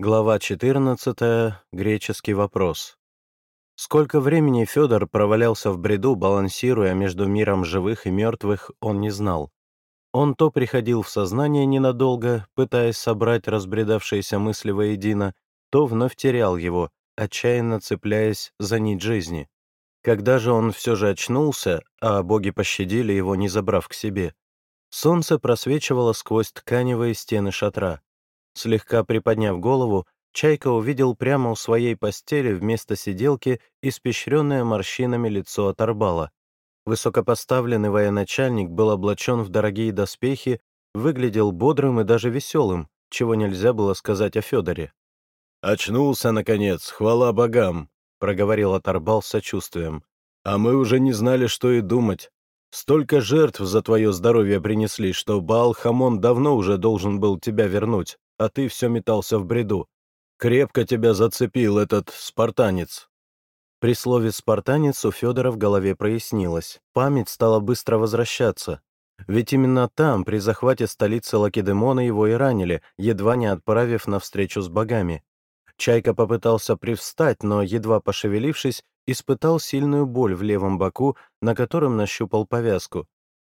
Глава 14. Греческий вопрос. Сколько времени Федор провалялся в бреду, балансируя между миром живых и мертвых, он не знал. Он то приходил в сознание ненадолго, пытаясь собрать разбредавшиеся мысли воедино, то вновь терял его, отчаянно цепляясь за нить жизни. Когда же он все же очнулся, а боги пощадили его, не забрав к себе, солнце просвечивало сквозь тканевые стены шатра. Слегка приподняв голову, Чайка увидел прямо у своей постели вместо сиделки испещренное морщинами лицо оторбала. Высокопоставленный военачальник был облачен в дорогие доспехи, выглядел бодрым и даже веселым, чего нельзя было сказать о Федоре. «Очнулся, наконец, хвала богам!» — проговорил Оторбал с сочувствием. «А мы уже не знали, что и думать. Столько жертв за твое здоровье принесли, что Баал-Хамон давно уже должен был тебя вернуть а ты все метался в бреду. Крепко тебя зацепил этот спартанец». При слове «спартанец» у Федора в голове прояснилось. Память стала быстро возвращаться. Ведь именно там, при захвате столицы Лакедемона, его и ранили, едва не отправив на встречу с богами. Чайка попытался привстать, но, едва пошевелившись, испытал сильную боль в левом боку, на котором нащупал повязку.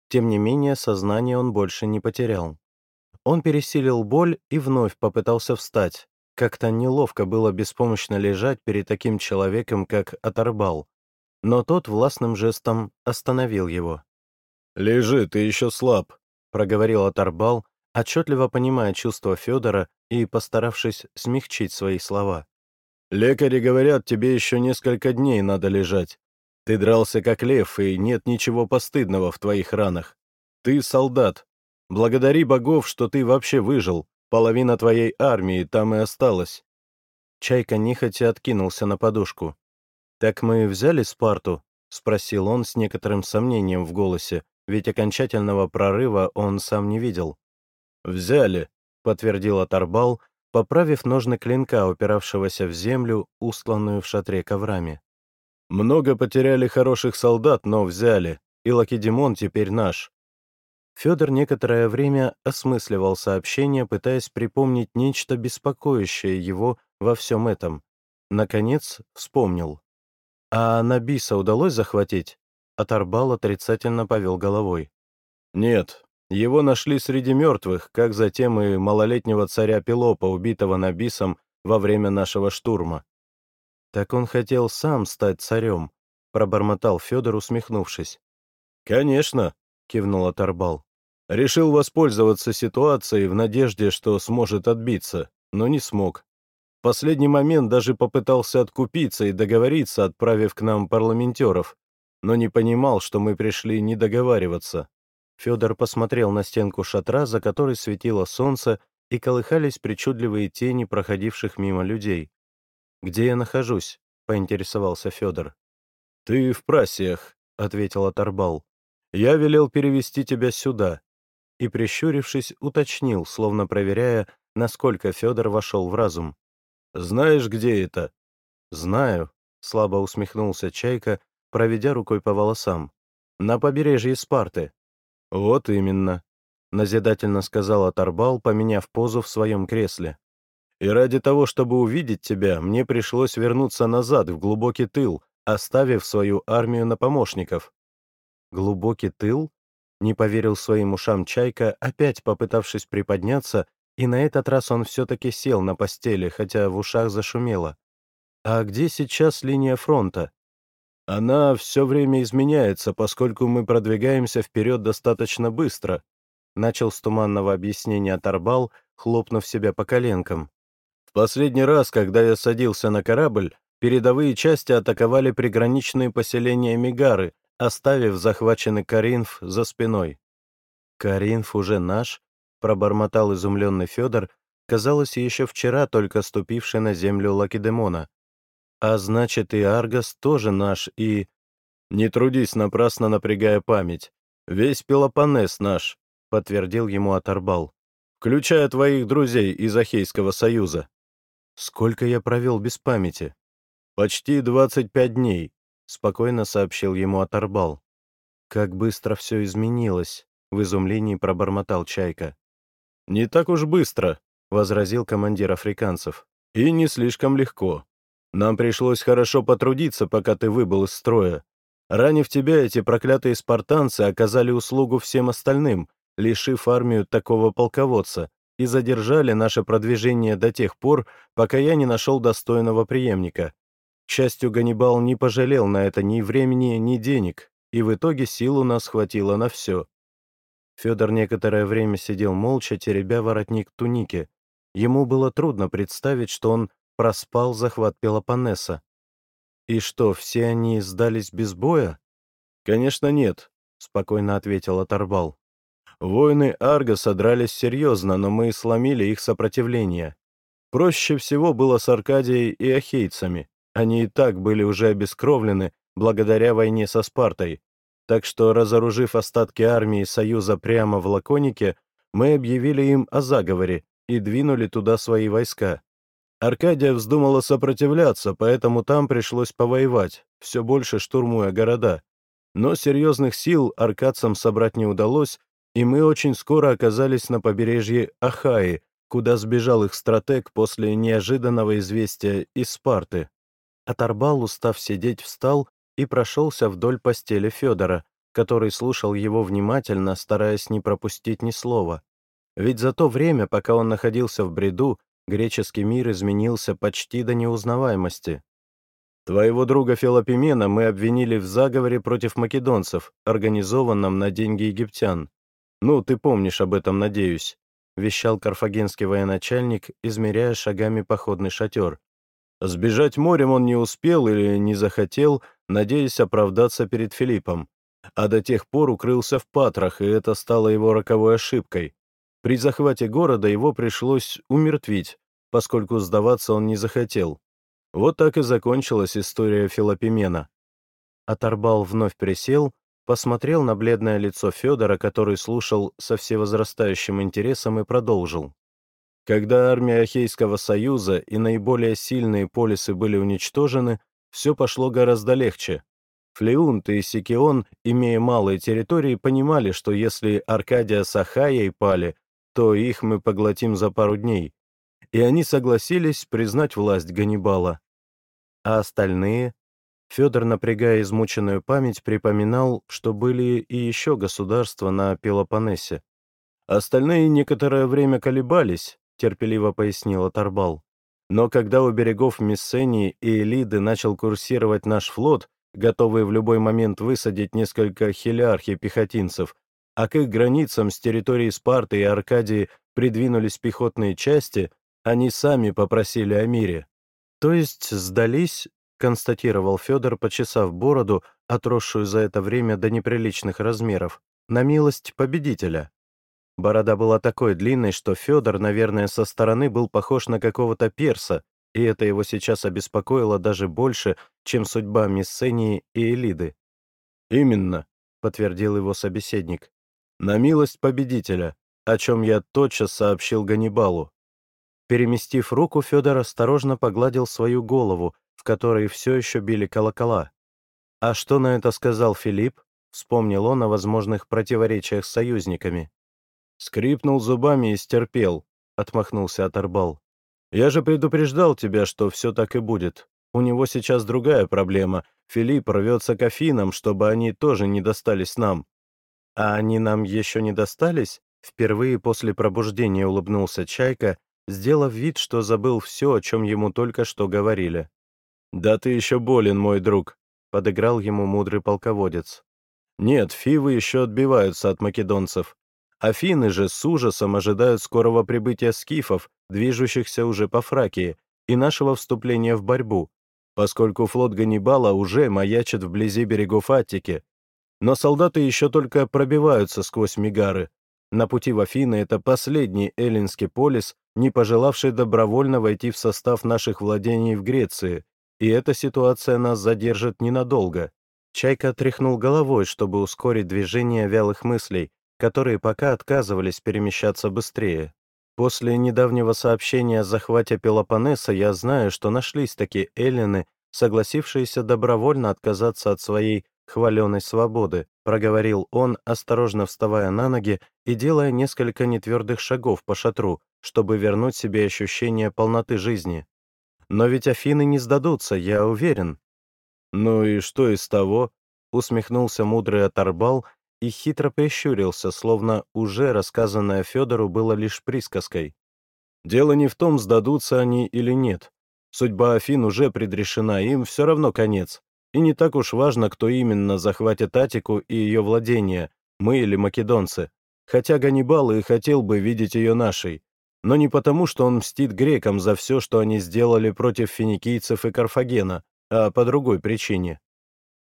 Тем не менее, сознание он больше не потерял. Он пересилил боль и вновь попытался встать. Как-то неловко было беспомощно лежать перед таким человеком, как Оторбал. Но тот властным жестом остановил его. «Лежи, ты еще слаб», — проговорил Оторбал, отчетливо понимая чувства Федора и постаравшись смягчить свои слова. «Лекари говорят, тебе еще несколько дней надо лежать. Ты дрался как лев, и нет ничего постыдного в твоих ранах. Ты солдат, Благодари богов, что ты вообще выжил. Половина твоей армии там и осталась». Чайка нехотя откинулся на подушку. «Так мы взяли Спарту?» — спросил он с некоторым сомнением в голосе, ведь окончательного прорыва он сам не видел. «Взяли», — подтвердил Аторбал, поправив ножны клинка, упиравшегося в землю, устланную в шатре коврами. «Много потеряли хороших солдат, но взяли, и Лакедемон теперь наш. Федор некоторое время осмысливал сообщение, пытаясь припомнить нечто беспокоящее его во всем этом. Наконец вспомнил. «А Набиса удалось захватить?» Оторбал отрицательно повел головой. «Нет, его нашли среди мертвых, как затем и малолетнего царя Пелопа, убитого Набисом во время нашего штурма». «Так он хотел сам стать царем», — пробормотал Федор, усмехнувшись. «Конечно», — кивнул Оторбал. Решил воспользоваться ситуацией в надежде, что сможет отбиться, но не смог. В последний момент даже попытался откупиться и договориться, отправив к нам парламентеров, но не понимал, что мы пришли не договариваться. Федор посмотрел на стенку шатра, за которой светило солнце, и колыхались причудливые тени проходивших мимо людей. «Где я нахожусь?» — поинтересовался Федор. «Ты в Прасиях», — ответил Оторбал. «Я велел перевести тебя сюда и, прищурившись, уточнил, словно проверяя, насколько Федор вошел в разум. «Знаешь, где это?» «Знаю», — слабо усмехнулся Чайка, проведя рукой по волосам. «На побережье Спарты». «Вот именно», — назидательно сказал Оторбал, поменяв позу в своем кресле. «И ради того, чтобы увидеть тебя, мне пришлось вернуться назад, в глубокий тыл, оставив свою армию на помощников». «Глубокий тыл?» Не поверил своим ушам Чайка, опять попытавшись приподняться, и на этот раз он все-таки сел на постели, хотя в ушах зашумело. «А где сейчас линия фронта?» «Она все время изменяется, поскольку мы продвигаемся вперед достаточно быстро», начал с туманного объяснения Тарбал, хлопнув себя по коленкам. «В последний раз, когда я садился на корабль, передовые части атаковали приграничные поселения Мегары, оставив захваченный Каринф за спиной. «Каринф уже наш?» — пробормотал изумленный Федор, казалось, еще вчера только ступивший на землю Лакедемона. «А значит, и Аргос тоже наш, и...» «Не трудись, напрасно напрягая память. Весь Пелопоннес наш», — подтвердил ему Аторбал, «включая твоих друзей из Ахейского союза». «Сколько я провел без памяти?» «Почти двадцать пять дней. — спокойно сообщил ему Аторбал. «Как быстро все изменилось!» — в изумлении пробормотал Чайка. «Не так уж быстро», — возразил командир африканцев. И не слишком легко. Нам пришлось хорошо потрудиться, пока ты выбыл из строя. Ранив тебя, эти проклятые спартанцы оказали услугу всем остальным, лишив армию такого полководца, и задержали наше продвижение до тех пор, пока я не нашел достойного преемника. К счастью, Ганнибал не пожалел на это ни времени, ни денег, и в итоге сил у нас хватило на все. Федор некоторое время сидел молча, теребя воротник туники. Ему было трудно представить, что он проспал захват Пелопоннеса. «И что, все они сдались без боя?» «Конечно нет», — спокойно ответил Оторбал. «Воины Арго содрались серьезно, но мы сломили их сопротивление. Проще всего было с Аркадией и Ахейцами. Они и так были уже обескровлены благодаря войне со Спартой. Так что, разоружив остатки армии Союза прямо в Лаконике, мы объявили им о заговоре и двинули туда свои войска. Аркадия вздумала сопротивляться, поэтому там пришлось повоевать, все больше штурмуя города. Но серьезных сил аркадцам собрать не удалось, и мы очень скоро оказались на побережье Ахаи, куда сбежал их стратег после неожиданного известия из Спарты. Оторбал, устав сидеть, встал и прошелся вдоль постели Федора, который слушал его внимательно, стараясь не пропустить ни слова. Ведь за то время, пока он находился в бреду, греческий мир изменился почти до неузнаваемости. Твоего друга Филопимена мы обвинили в заговоре против македонцев, организованном на деньги египтян. Ну, ты помнишь об этом, надеюсь», — вещал карфагенский военачальник, измеряя шагами походный шатер. Сбежать морем он не успел или не захотел, надеясь оправдаться перед Филиппом. А до тех пор укрылся в Патрах, и это стало его роковой ошибкой. При захвате города его пришлось умертвить, поскольку сдаваться он не захотел. Вот так и закончилась история Филопимена. Оторбал вновь присел, посмотрел на бледное лицо Федора, который слушал со всевозрастающим интересом и продолжил. Когда армия Ахейского союза и наиболее сильные полисы были уничтожены, все пошло гораздо легче. Флеунт и Сикион, имея малые территории, понимали, что если Аркадия с Ахайей пали, то их мы поглотим за пару дней. И они согласились признать власть Ганнибала. А остальные? Федор, напрягая измученную память, припоминал, что были и еще государства на Пелопоннесе. Остальные некоторое время колебались, — терпеливо пояснила Тарбал. «Но когда у берегов Мессении и Элиды начал курсировать наш флот, готовый в любой момент высадить несколько хилиархий пехотинцев, а к их границам с территории Спарты и Аркадии придвинулись пехотные части, они сами попросили о мире. То есть сдались, констатировал Федор, почесав бороду, отросшую за это время до неприличных размеров, на милость победителя. Борода была такой длинной, что Федор, наверное, со стороны был похож на какого-то перса, и это его сейчас обеспокоило даже больше, чем судьба Миссении и Элиды. «Именно», — подтвердил его собеседник, — «на милость победителя, о чем я тотчас сообщил Ганнибалу». Переместив руку, Федор осторожно погладил свою голову, в которой все еще били колокола. «А что на это сказал Филипп?» — вспомнил он о возможных противоречиях с союзниками. Скрипнул зубами и стерпел, отмахнулся Оторбал. Я же предупреждал тебя, что все так и будет. У него сейчас другая проблема. Филипп рвется к Афинам, чтобы они тоже не достались нам. А они нам еще не достались? Впервые после пробуждения улыбнулся Чайка, сделав вид, что забыл все, о чем ему только что говорили. «Да ты еще болен, мой друг», — подыграл ему мудрый полководец. «Нет, фивы еще отбиваются от македонцев. Афины же с ужасом ожидают скорого прибытия скифов, движущихся уже по Фракии, и нашего вступления в борьбу, поскольку флот Ганнибала уже маячит вблизи берегов Аттики. Но солдаты еще только пробиваются сквозь Мигары. На пути в Афины это последний эллинский полис, не пожелавший добровольно войти в состав наших владений в Греции, и эта ситуация нас задержит ненадолго. Чайка тряхнул головой, чтобы ускорить движение вялых мыслей, которые пока отказывались перемещаться быстрее. После недавнего сообщения о захвате Пелопоннеса я знаю, что нашлись такие эллины, согласившиеся добровольно отказаться от своей хваленой свободы, проговорил он, осторожно вставая на ноги и делая несколько нетвердых шагов по шатру, чтобы вернуть себе ощущение полноты жизни. Но ведь Афины не сдадутся, я уверен». «Ну и что из того?» — усмехнулся мудрый оторбал и хитро прищурился, словно уже рассказанное Федору было лишь присказкой. «Дело не в том, сдадутся они или нет. Судьба Афин уже предрешена, им все равно конец. И не так уж важно, кто именно захватит Атику и ее владения, мы или македонцы. Хотя Ганнибал и хотел бы видеть ее нашей. Но не потому, что он мстит грекам за все, что они сделали против финикийцев и Карфагена, а по другой причине.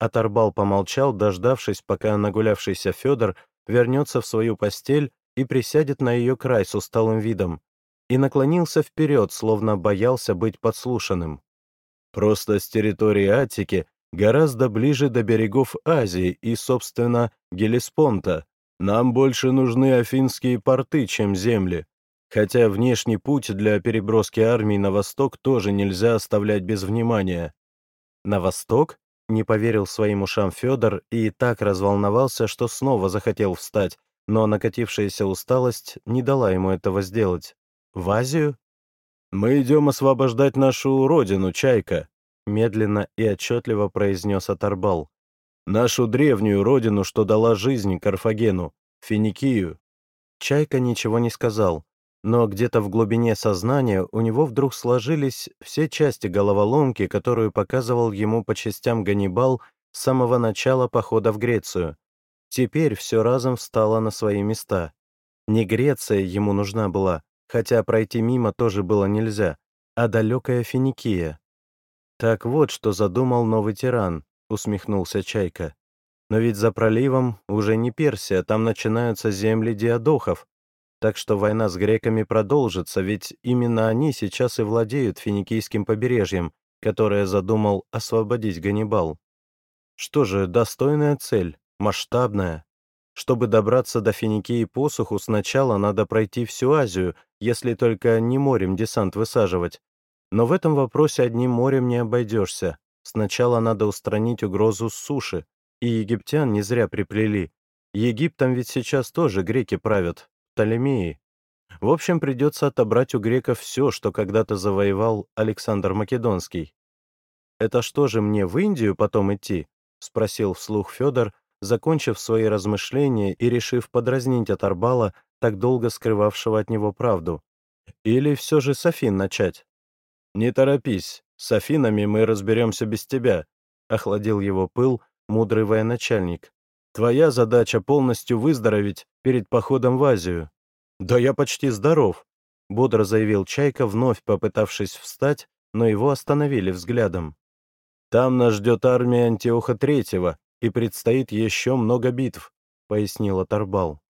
Оторбал помолчал, дождавшись, пока нагулявшийся Федор вернется в свою постель и присядет на ее край с усталым видом, и наклонился вперед, словно боялся быть подслушанным. Просто с территории Аттики гораздо ближе до берегов Азии и, собственно, Гелеспонта. Нам больше нужны афинские порты, чем земли. Хотя внешний путь для переброски армий на восток тоже нельзя оставлять без внимания. На восток? Не поверил своим ушам Федор и так разволновался, что снова захотел встать, но накатившаяся усталость не дала ему этого сделать. В Азию? Мы идем освобождать нашу родину, Чайка, медленно и отчетливо произнес Аторбал. «Нашу древнюю родину, что дала жизнь Карфагену, Финикию». Чайка ничего не сказал, но где-то в глубине сознания у него вдруг сложились все части головоломки, которую показывал ему по частям Ганнибал с самого начала похода в Грецию. Теперь все разом встало на свои места. Не Греция ему нужна была, хотя пройти мимо тоже было нельзя, а далекая Финикия. «Так вот, что задумал новый тиран», — усмехнулся Чайка. «Но ведь за проливом уже не Персия, там начинаются земли диадохов. Так что война с греками продолжится, ведь именно они сейчас и владеют финикийским побережьем, которое задумал освободить Ганнибал. Что же, достойная цель, масштабная. Чтобы добраться до Финикии по суху, сначала надо пройти всю Азию, если только не морем десант высаживать, но в этом вопросе одним морем не обойдешься. Сначала надо устранить угрозу с суши, и египтян не зря приплели. Египтом ведь сейчас тоже греки правят, Птолемеи. В общем, придется отобрать у греков все, что когда-то завоевал Александр Македонский. «Это что же, мне в Индию потом идти?» — спросил вслух Федор, закончив свои размышления и решив подразнить Аторбала, так долго скрывавшего от него правду. «Или все же с Афин начать?» «Не торопись, с Афинами мы разберемся без тебя», — охладил его пыл мудрый военачальник. «Твоя задача полностью выздороветь перед походом в Азию». «Да я почти здоров», — бодро заявил Чайка, вновь попытавшись встать, но его остановили взглядом. «Там нас ждет армия Антиоха Третьего, и предстоит еще много битв», — пояснил Тарбал.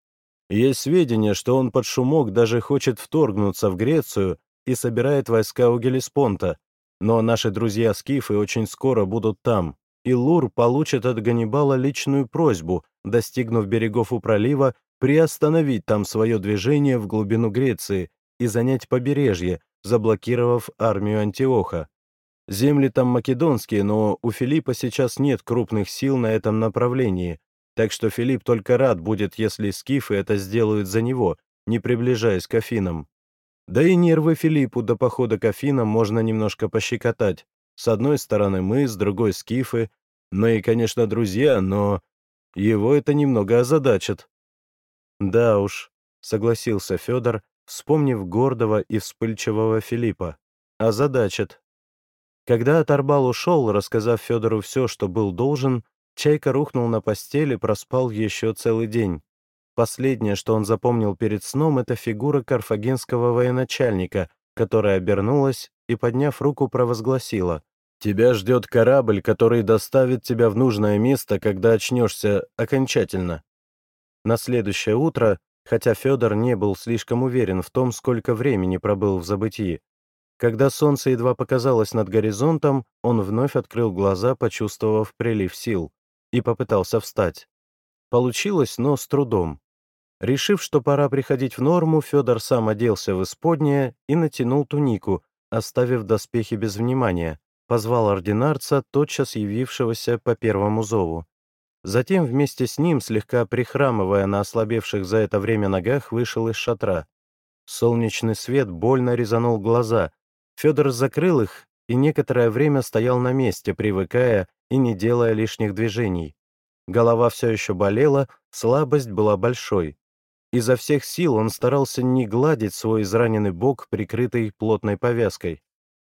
«Есть сведения, что он под шумок даже хочет вторгнуться в Грецию и собирает войска у Гелеспонта, но наши друзья-скифы очень скоро будут там, и Лур получит от Ганнибала личную просьбу, достигнув берегов у пролива, приостановить там свое движение в глубину Греции и занять побережье, заблокировав армию Антиоха. Земли там македонские, но у Филиппа сейчас нет крупных сил на этом направлении, так что Филипп только рад будет, если скифы это сделают за него, не приближаясь к Афинам. Да и нервы Филиппу до похода к Афинам можно немножко пощекотать. С одной стороны мы, с другой — скифы. Ну и, конечно, друзья, но его это немного озадачит. Да уж, согласился Федор, вспомнив гордого и вспыльчивого Филиппа. Озадачит. Когда Тарбал ушел, рассказав Федору все, что был должен, Чайка рухнул на постели и проспал еще целый день. Последнее, что он запомнил перед сном, это фигура карфагенского военачальника, которая обернулась и, подняв руку, провозгласила «Тебя ждет корабль, который доставит тебя в нужное место, когда очнешься окончательно». На следующее утро, хотя Федор не был слишком уверен в том, сколько времени пробыл в забытии, когда солнце едва показалось над горизонтом, он вновь открыл глаза, почувствовав прилив сил, и попытался встать. Получилось, но с трудом. Решив, что пора приходить в норму, Федор сам оделся в исподнее и натянул тунику, оставив доспехи без внимания, позвал ординарца, тотчас явившегося по первому зову. Затем вместе с ним, слегка прихрамывая на ослабевших за это время ногах, вышел из шатра. Солнечный свет больно резанул глаза. Федор закрыл их и некоторое время стоял на месте, привыкая и не делая лишних движений. Голова все еще болела, слабость была большой. Изо всех сил он старался не гладить свой израненный бок, прикрытый плотной повязкой.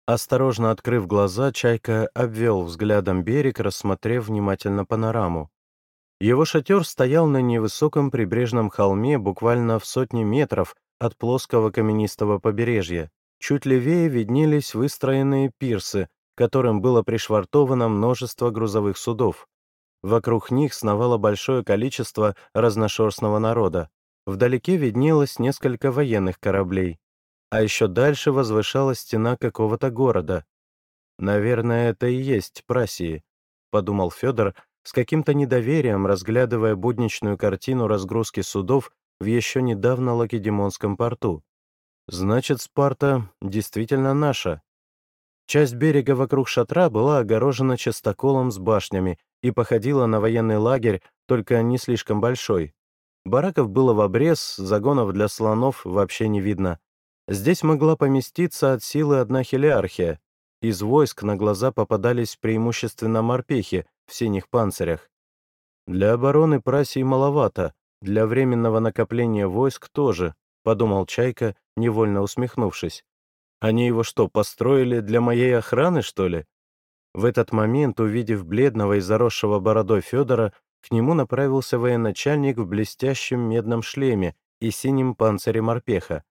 Осторожно открыв глаза, Чайка обвел взглядом берег, рассмотрев внимательно панораму. Его шатер стоял на невысоком прибрежном холме буквально в сотне метров от плоского каменистого побережья. Чуть левее виднелись выстроенные пирсы, которым было пришвартовано множество грузовых судов. Вокруг них сновало большое количество разношерстного народа. Вдалеке виднелось несколько военных кораблей. А еще дальше возвышалась стена какого-то города. «Наверное, это и есть Прасии», — подумал Федор, с каким-то недоверием разглядывая будничную картину разгрузки судов в еще недавно Лакедемонском порту. «Значит, Спарта действительно наша». Часть берега вокруг шатра была огорожена частоколом с башнями и походила на военный лагерь, только не слишком большой. Бараков было в обрез, загонов для слонов вообще не видно. Здесь могла поместиться от силы одна хелиархия. Из войск на глаза попадались преимущественно морпехи в синих панцирях. Для обороны Прасии маловато, для временного накопления войск тоже, подумал Чайка, невольно усмехнувшись. Они его что, построили для моей охраны, что ли? В этот момент, увидев бледного и заросшего бородой Федора, к нему направился военачальник в блестящем медном шлеме и синем панцире морпеха.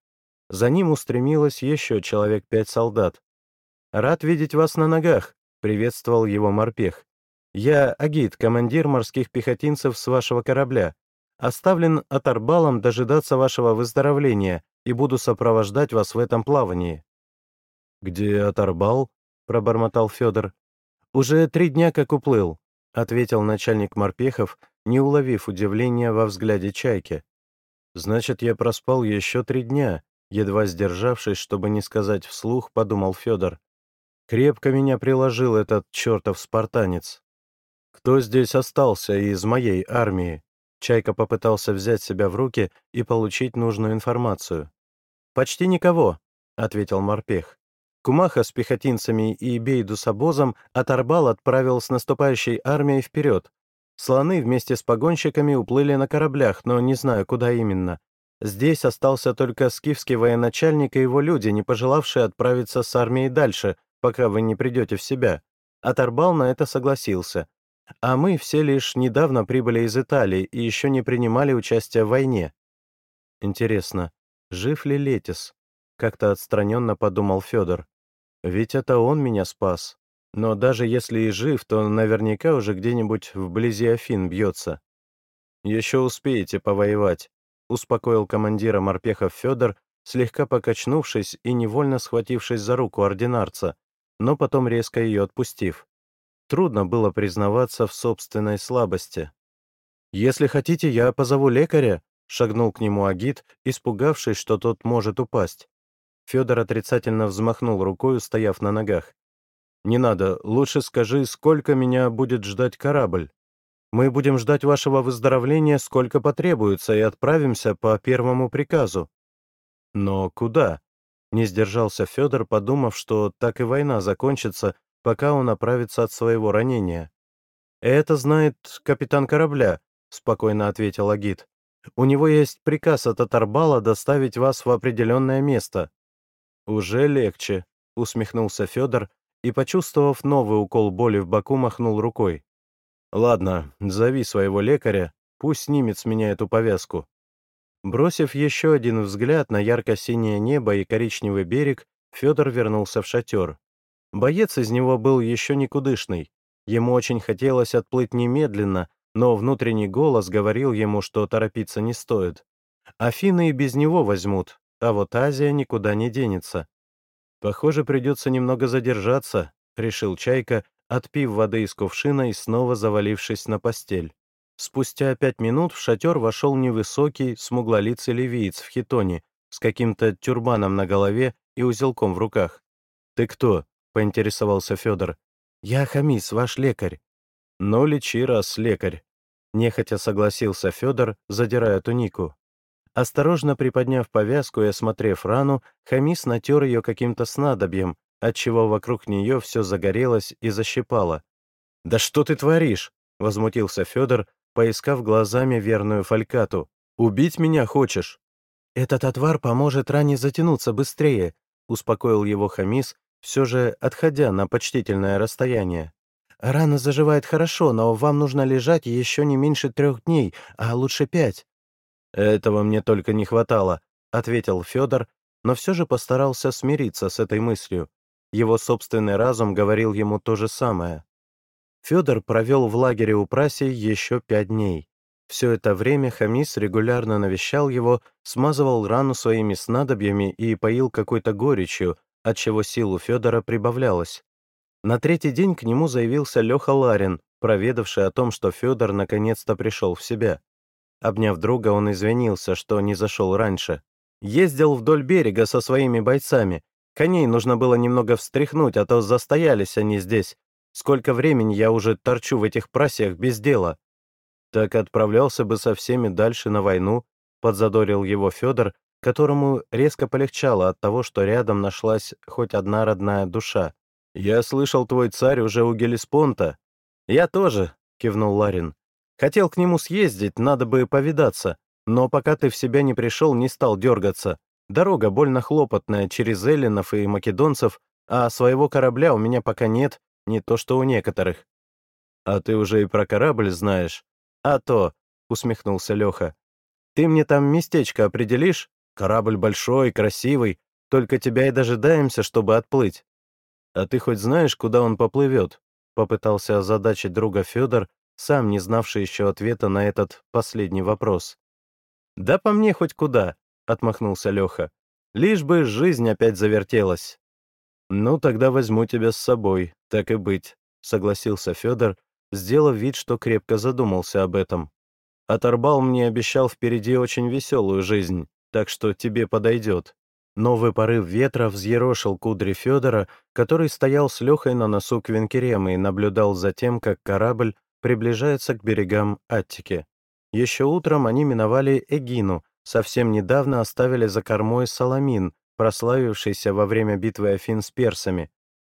За ним устремилось еще человек пять солдат. «Рад видеть вас на ногах», — приветствовал его морпех. «Я Агит, командир морских пехотинцев с вашего корабля. Оставлен оторбалом дожидаться вашего выздоровления и буду сопровождать вас в этом плавании». «Где оторбал?» — пробормотал Федор. «Уже три дня как уплыл. — ответил начальник морпехов, не уловив удивления во взгляде чайки. «Значит, я проспал еще три дня», едва сдержавшись, чтобы не сказать вслух, подумал Федор. «Крепко меня приложил этот чертов спартанец. Кто здесь остался из моей армии?» Чайка попытался взять себя в руки и получить нужную информацию. «Почти никого», — ответил морпех. Кумаха с пехотинцами и Бейду с обозом оторбал отправил с наступающей армией вперед. Слоны вместе с погонщиками уплыли на кораблях, но не знаю, куда именно. Здесь остался только скифский военачальник и его люди, не пожелавшие отправиться с армией дальше, пока вы не придете в себя. Оторбал на это согласился. А мы все лишь недавно прибыли из Италии и еще не принимали участия в войне. Интересно, жив ли Летис? Как-то отстраненно подумал Федор. Ведь это он меня спас. Но даже если и жив, то наверняка уже где-нибудь вблизи Афин бьется. «Еще успеете повоевать», — успокоил командира морпехов Федор, слегка покачнувшись и невольно схватившись за руку ординарца, но потом резко ее отпустив. Трудно было признаваться в собственной слабости. «Если хотите, я позову лекаря», — шагнул к нему Агит, испугавшись, что тот может упасть. Федор отрицательно взмахнул рукой, стояв на ногах. «Не надо, лучше скажи, сколько меня будет ждать корабль. Мы будем ждать вашего выздоровления, сколько потребуется, и отправимся по первому приказу». «Но куда?» — не сдержался Федор, подумав, что так и война закончится, пока он оправится от своего ранения. «Это знает капитан корабля», — спокойно ответил Агит. «У него есть приказ от Атарбала доставить вас в определенное место. «Уже легче», — усмехнулся Федор и, почувствовав новый укол боли в боку, махнул рукой. «Ладно, зови своего лекаря, пусть снимет с меня эту повязку». Бросив еще один взгляд на ярко-синее небо и коричневый берег, Федор вернулся в шатер. Боец из него был еще никудышный. Ему очень хотелось отплыть немедленно, но внутренний голос говорил ему, что торопиться не стоит. Афины и без него возьмут, а вот Азия никуда не денется. Похоже, придется немного задержаться, решил Чайка, отпив воды из кувшина и снова завалившись на постель. Спустя пять минут в шатер вошел невысокий, смуглолицый ливиец в хитоне с каким-то тюрбаном на голове и узелком в руках. «Ты кто?» — поинтересовался Федор. «Я Хамис, ваш лекарь». «Ну, лечи раз, лекарь», — нехотя согласился Федор, задирая тунику. Осторожно приподняв повязку и осмотрев рану, Хамис натер ее каким-то снадобьем, отчего вокруг нее все загорелось и защипало. «Да что ты творишь?» — возмутился Федор, поискав глазами верную фалькату. «Убить меня хочешь?» «Этот отвар поможет ране затянуться быстрее», — успокоил его Хамис, все же отходя на почтительное расстояние. «Рана заживает хорошо, но вам нужно лежать еще не меньше трех дней, а лучше пять». «Этого мне только не хватало», — ответил Федор, но все же постарался смириться с этой мыслью. Его собственный разум говорил ему то же самое. Федор провел в лагере у Праси еще пять дней. Все это время Хамис регулярно навещал его, смазывал рану своими снадобьями и поил какой-то горечью, отчего сил у Федора прибавлялось. На третий день к нему заявился Леха Ларин, проведавший о том, что Федор наконец-то пришел в себя. Обняв друга, он извинился, что не зашел раньше. Ездил вдоль берега со своими бойцами. Коней нужно было немного встряхнуть, а то застоялись они здесь. Сколько времени я уже торчу в этих прасях без дела. Так отправлялся бы со всеми дальше на войну, подзадорил его Федор, которому резко полегчало от того, что рядом нашлась хоть одна родная душа. «Я слышал, твой царь уже у Гелиспонта». «Я тоже», — кивнул Ларин. «Хотел к нему съездить, надо бы повидаться, но пока ты в себя не пришел, не стал дергаться. Дорога больно хлопотная через эллинов и македонцев, а своего корабля у меня пока нет, не то что у некоторых». «А ты уже и про корабль знаешь?» «А то», — усмехнулся Леха. «Ты мне там местечко определишь? Корабль большой, красивый, только тебя и дожидаемся, чтобы отплыть». «А ты хоть знаешь, куда он поплывет?» — попытался озадачить друга Федор, сам не знавший еще ответа на этот последний вопрос. «Да по мне хоть куда», — отмахнулся Леха. «Лишь бы жизнь опять завертелась». «Ну, тогда возьму тебя с собой, так и быть», — согласился Федор, сделав вид, что крепко задумался об этом. «Оторбал мне обещал впереди очень веселую жизнь, так что тебе подойдет». Новый порыв ветра взъерошил кудри Федора, который стоял с Лехой на носу Квинкерема и наблюдал за тем, как корабль приближается к берегам Аттики. Еще утром они миновали Эгину, совсем недавно оставили за кормой Саламин, прославившийся во время битвы Афин с персами.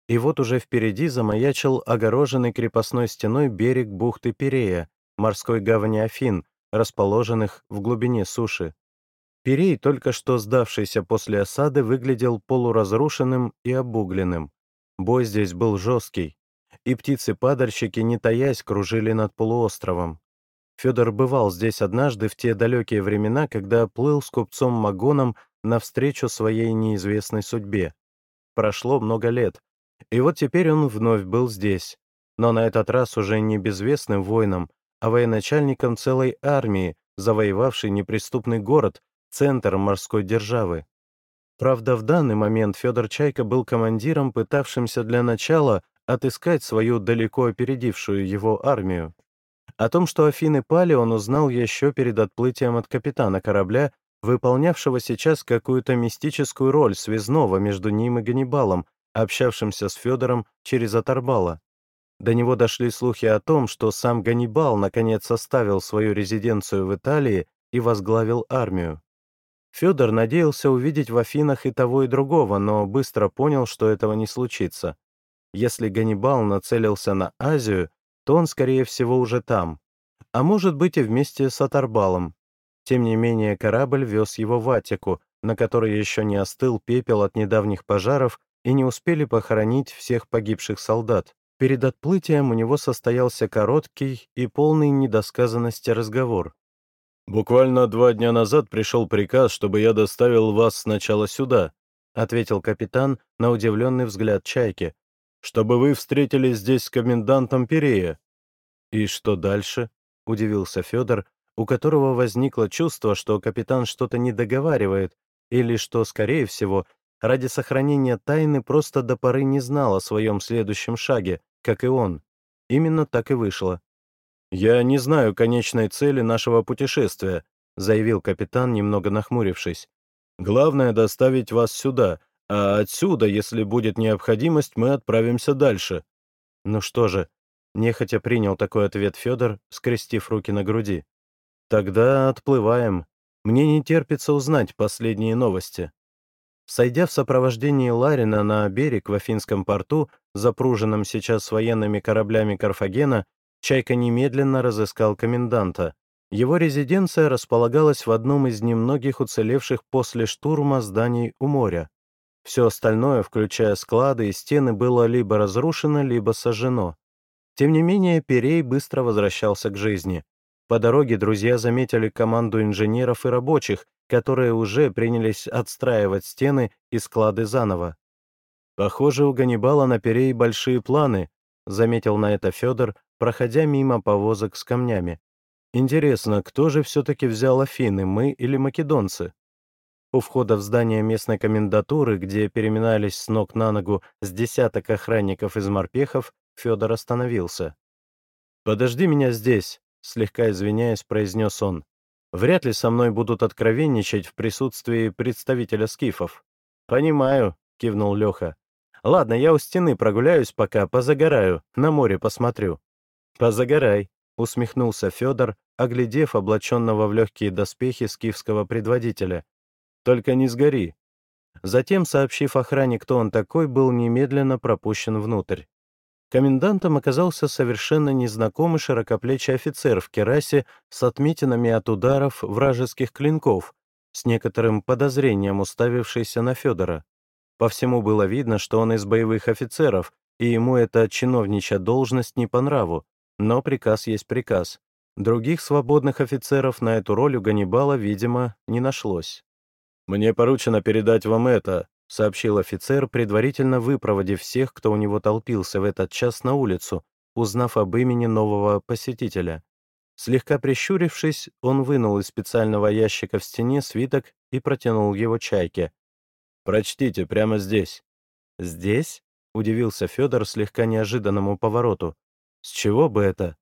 И вот уже впереди замаячил огороженный крепостной стеной берег бухты Пирея, морской гавани Афин, расположенных в глубине суши. Пирей, только что сдавшийся после осады, выглядел полуразрушенным и обугленным. Бой здесь был жесткий, и птицы-падальщики, не таясь, кружили над полуостровом. Федор бывал здесь однажды в те далекие времена, когда плыл с купцом Магоном навстречу своей неизвестной судьбе. Прошло много лет, и вот теперь он вновь был здесь, но на этот раз уже не безвестным воином, а военачальником целой армии, завоевавшей неприступный город, центр морской державы. Правда, в данный момент Федор Чайка был командиром, пытавшимся для начала отыскать свою далеко опередившую его армию. О том, что Афины пали, он узнал еще перед отплытием от капитана корабля, выполнявшего сейчас какую-то мистическую роль связного между ним и Ганнибалом, общавшимся с Федором через Аторбала. До него дошли слухи о том, что сам Ганнибал наконец оставил свою резиденцию в Италии и возглавил армию. Федор надеялся увидеть в Афинах и того, и другого, но быстро понял, что этого не случится. Если Ганнибал нацелился на Азию, то он, скорее всего, уже там. А может быть и вместе с Аторбалом. Тем не менее, корабль вез его в Атику, на которой еще не остыл пепел от недавних пожаров и не успели похоронить всех погибших солдат. Перед отплытием у него состоялся короткий и полный недосказанности разговор. «Буквально два дня назад пришел приказ, чтобы я доставил вас сначала сюда», ответил капитан на удивленный взгляд Чайки, «чтобы вы встретились здесь с комендантом Перея». «И что дальше?» — удивился Федор, у которого возникло чувство, что капитан что-то не договаривает, или что, скорее всего, ради сохранения тайны просто до поры не знал о своем следующем шаге, как и он. Именно так и вышло. «Я не знаю конечной цели нашего путешествия», заявил капитан, немного нахмурившись. «Главное — доставить вас сюда, а отсюда, если будет необходимость, мы отправимся дальше». «Ну что же», — нехотя принял такой ответ Федор, скрестив руки на груди. «Тогда отплываем. Мне не терпится узнать последние новости». Сойдя в сопровождении Ларина на берег в Афинском порту, запруженном сейчас военными кораблями Карфагена, Чайка немедленно разыскал коменданта. Его резиденция располагалась в одном из немногих уцелевших после штурма зданий у моря. Все остальное, включая склады и стены, было либо разрушено, либо сожжено. Тем не менее, Перей быстро возвращался к жизни. По дороге друзья заметили команду инженеров и рабочих, которые уже принялись отстраивать стены и склады заново. «Похоже, у Ганнибала на Перей большие планы», — заметил на это Федор, проходя мимо повозок с камнями. «Интересно, кто же все-таки взял Афины, мы или македонцы?» У входа в здание местной комендатуры, где переминались с ног на ногу с десяток охранников из морпехов, Федор остановился. «Подожди меня здесь», — слегка извиняясь, произнес он. «Вряд ли со мной будут откровенничать в присутствии представителя скифов». «Понимаю», — кивнул Леха. «Ладно, я у стены прогуляюсь пока, позагораю, на море посмотрю». «Позагорай», — усмехнулся Федор, оглядев облаченного в легкие доспехи скифского предводителя. «Только не сгори». Затем, сообщив охране, кто он такой, был немедленно пропущен внутрь. Комендантом оказался совершенно незнакомый широкоплечий офицер в керасе с отметинами от ударов вражеских клинков, с некоторым подозрением уставившийся на Федора. По всему было видно, что он из боевых офицеров, и ему эта чиновничья должность не по нраву, но приказ есть приказ. Других свободных офицеров на эту роль у Ганнибала, видимо, не нашлось. «Мне поручено передать вам это», — сообщил офицер, предварительно выпроводив всех, кто у него толпился в этот час на улицу, узнав об имени нового посетителя. Слегка прищурившись, он вынул из специального ящика в стене свиток и протянул его чайке. «Прочтите прямо здесь». «Здесь?» — удивился Федор слегка неожиданному повороту. «С чего бы это?»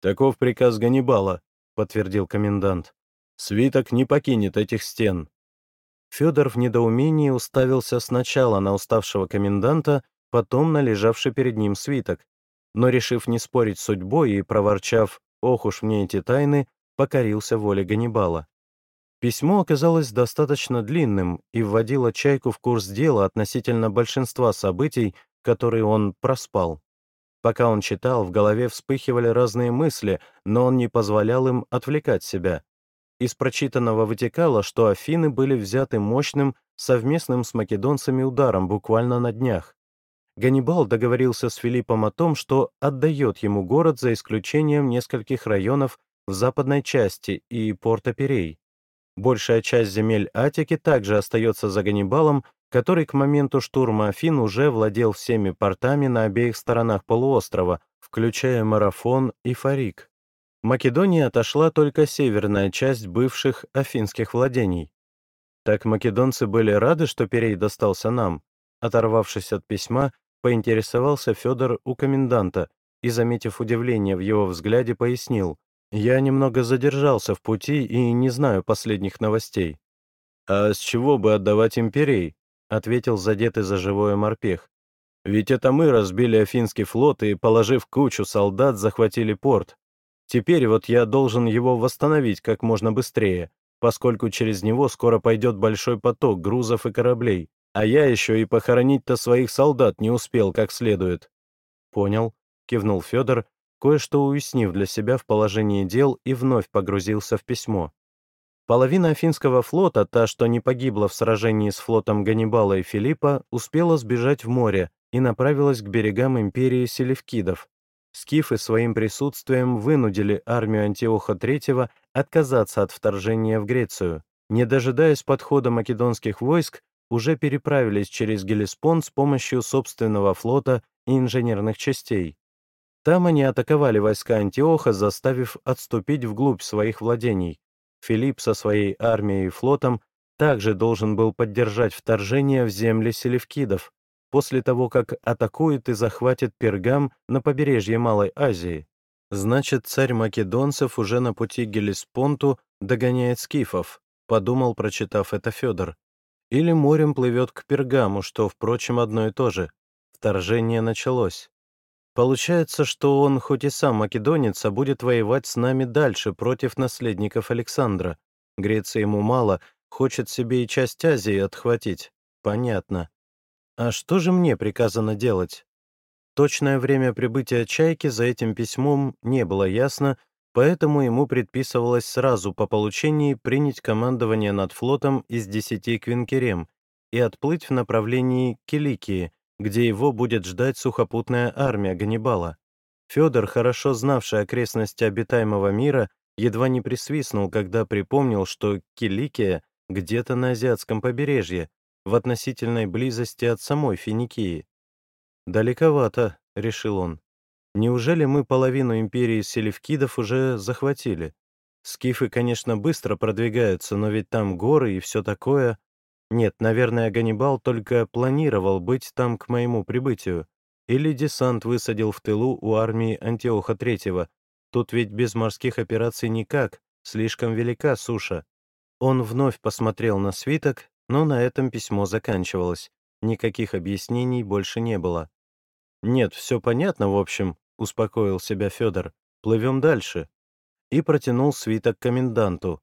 «Таков приказ Ганнибала», — подтвердил комендант. «Свиток не покинет этих стен». Федор в недоумении уставился сначала на уставшего коменданта, потом на лежавший перед ним свиток. Но, решив не спорить с судьбой и проворчав «Ох уж мне эти тайны», покорился воле Ганнибала. Письмо оказалось достаточно длинным и вводило Чайку в курс дела относительно большинства событий, которые он проспал. Пока он читал, в голове вспыхивали разные мысли, но он не позволял им отвлекать себя. Из прочитанного вытекало, что Афины были взяты мощным, совместным с македонцами ударом буквально на днях. Ганнибал договорился с Филиппом о том, что отдает ему город за исключением нескольких районов в западной части и порта Перей. Большая часть земель Атики также остается за Ганнибалом, который к моменту штурма Афин уже владел всеми портами на обеих сторонах полуострова, включая Марафон и Фарик. Македонии отошла только северная часть бывших афинских владений. Так македонцы были рады, что Перей достался нам. Оторвавшись от письма, поинтересовался Федор у коменданта и, заметив удивление в его взгляде, пояснил. «Я немного задержался в пути и не знаю последних новостей». «А с чего бы отдавать империи?» — ответил задетый за живое морпех. «Ведь это мы разбили Афинский флот и, положив кучу солдат, захватили порт. Теперь вот я должен его восстановить как можно быстрее, поскольку через него скоро пойдет большой поток грузов и кораблей, а я еще и похоронить-то своих солдат не успел как следует». «Понял», — кивнул Федор, кое-что уяснив для себя в положении дел и вновь погрузился в письмо. Половина Афинского флота, та, что не погибла в сражении с флотом Ганнибала и Филиппа, успела сбежать в море и направилась к берегам империи Селевкидов, Скифы своим присутствием вынудили армию Антиоха III отказаться от вторжения в Грецию. Не дожидаясь подхода македонских войск, уже переправились через Гелеспонд с помощью собственного флота и инженерных частей. Там они атаковали войска Антиоха, заставив отступить вглубь своих владений. Филипп со своей армией и флотом также должен был поддержать вторжение в земли селевкидов, после того, как атакует и захватит Пергам на побережье Малой Азии. Значит, царь македонцев уже на пути к Гелеспонту догоняет скифов, подумал, прочитав это Федор. Или морем плывет к Пергаму, что, впрочем, одно и то же. Вторжение началось. Получается, что он, хоть и сам македонец, а будет воевать с нами дальше против наследников Александра. Греции ему мало, хочет себе и часть Азии отхватить. Понятно. А что же мне приказано делать? Точное время прибытия «Чайки» за этим письмом не было ясно, поэтому ему предписывалось сразу по получении принять командование над флотом из десяти квинкерем и отплыть в направлении Киликии, где его будет ждать сухопутная армия Ганнибала. Федор, хорошо знавший окрестности обитаемого мира, едва не присвистнул, когда припомнил, что Киликия где-то на азиатском побережье, в относительной близости от самой Финикии. «Далековато», — решил он. «Неужели мы половину империи селевкидов уже захватили? Скифы, конечно, быстро продвигаются, но ведь там горы и все такое. Нет, наверное, Ганнибал только планировал быть там к моему прибытию. Или десант высадил в тылу у армии Антиоха III. Тут ведь без морских операций никак, слишком велика суша». Он вновь посмотрел на свиток, но на этом письмо заканчивалось. Никаких объяснений больше не было. «Нет, все понятно, в общем», — успокоил себя Федор. «Плывем дальше». И протянул свиток коменданту.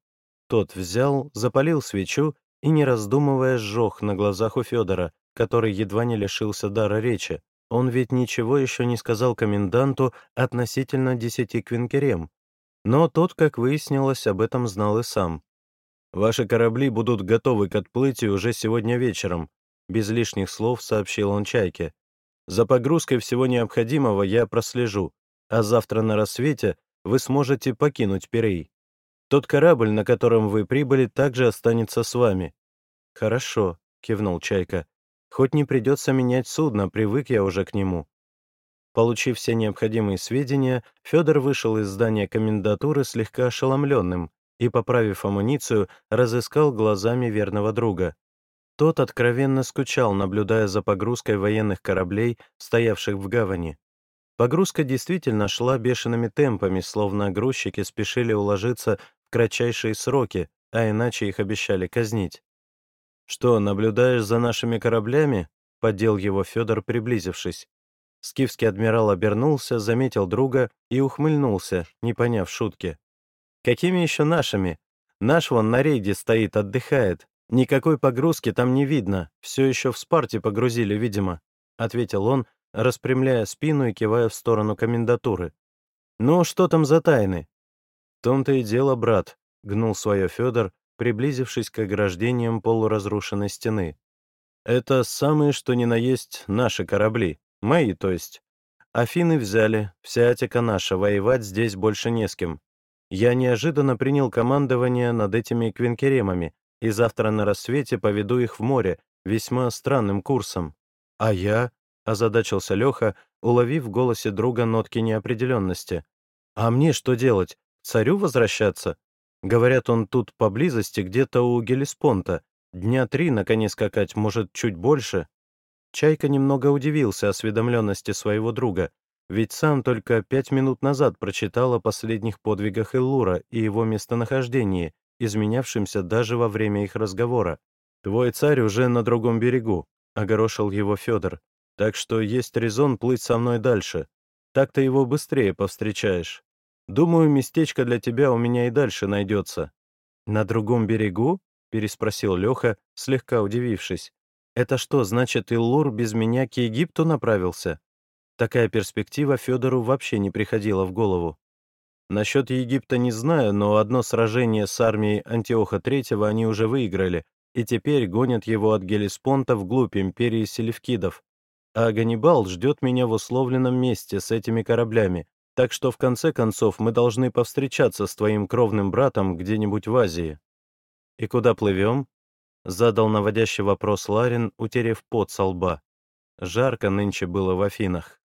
Тот взял, запалил свечу и, не раздумывая, сжег на глазах у Федора, который едва не лишился дара речи. Он ведь ничего еще не сказал коменданту относительно десяти квинкерем. Но тот, как выяснилось, об этом знал и сам. «Ваши корабли будут готовы к отплытию уже сегодня вечером», без лишних слов сообщил он Чайке. «За погрузкой всего необходимого я прослежу, а завтра на рассвете вы сможете покинуть Пирей. Тот корабль, на котором вы прибыли, также останется с вами». «Хорошо», — кивнул Чайка. «Хоть не придется менять судно, привык я уже к нему». Получив все необходимые сведения, Федор вышел из здания комендатуры слегка ошеломленным и, поправив амуницию, разыскал глазами верного друга. Тот откровенно скучал, наблюдая за погрузкой военных кораблей, стоявших в гавани. Погрузка действительно шла бешеными темпами, словно грузчики спешили уложиться в кратчайшие сроки, а иначе их обещали казнить. «Что, наблюдаешь за нашими кораблями?» — поддел его Федор, приблизившись. Скифский адмирал обернулся, заметил друга и ухмыльнулся, не поняв шутки. «Какими еще нашими? Наш вон на рейде стоит, отдыхает. «Никакой погрузки там не видно, все еще в спарте погрузили, видимо», — ответил он, распрямляя спину и кивая в сторону комендатуры. «Ну, что там за тайны?» «В том-то и дело, брат», — гнул свое Федор, приблизившись к ограждениям полуразрушенной стены. «Это самые, что ни на есть, наши корабли. Мои, то есть. Афины взяли, вся Атика наша, воевать здесь больше не с кем. Я неожиданно принял командование над этими квинкеремами, и завтра на рассвете поведу их в море весьма странным курсом. А я, — озадачился Леха, уловив в голосе друга нотки неопределенности. А мне что делать? Царю возвращаться? Говорят, он тут поблизости, где-то у Гелиспонта. Дня три на коне может, чуть больше. Чайка немного удивился осведомленности своего друга, ведь сам только пять минут назад прочитал о последних подвигах Эллура и его местонахождении, изменявшимся даже во время их разговора. «Твой царь уже на другом берегу», — огорошил его Федор. «Так что есть резон плыть со мной дальше. Так ты его быстрее повстречаешь. Думаю, местечко для тебя у меня и дальше найдется». «На другом берегу?» — переспросил Леха, слегка удивившись. «Это что, значит, Иллур без меня к Египту направился?» Такая перспектива Федору вообще не приходила в голову. Насчет Египта не знаю, но одно сражение с армией Антиоха III они уже выиграли, и теперь гонят его от Гелиспонта вглубь империи селевкидов. А Ганнибал ждет меня в условленном месте с этими кораблями, так что в конце концов мы должны повстречаться с твоим кровным братом где-нибудь в Азии. «И куда плывем?» — задал наводящий вопрос Ларин, утерев пот со лба. Жарко нынче было в Афинах.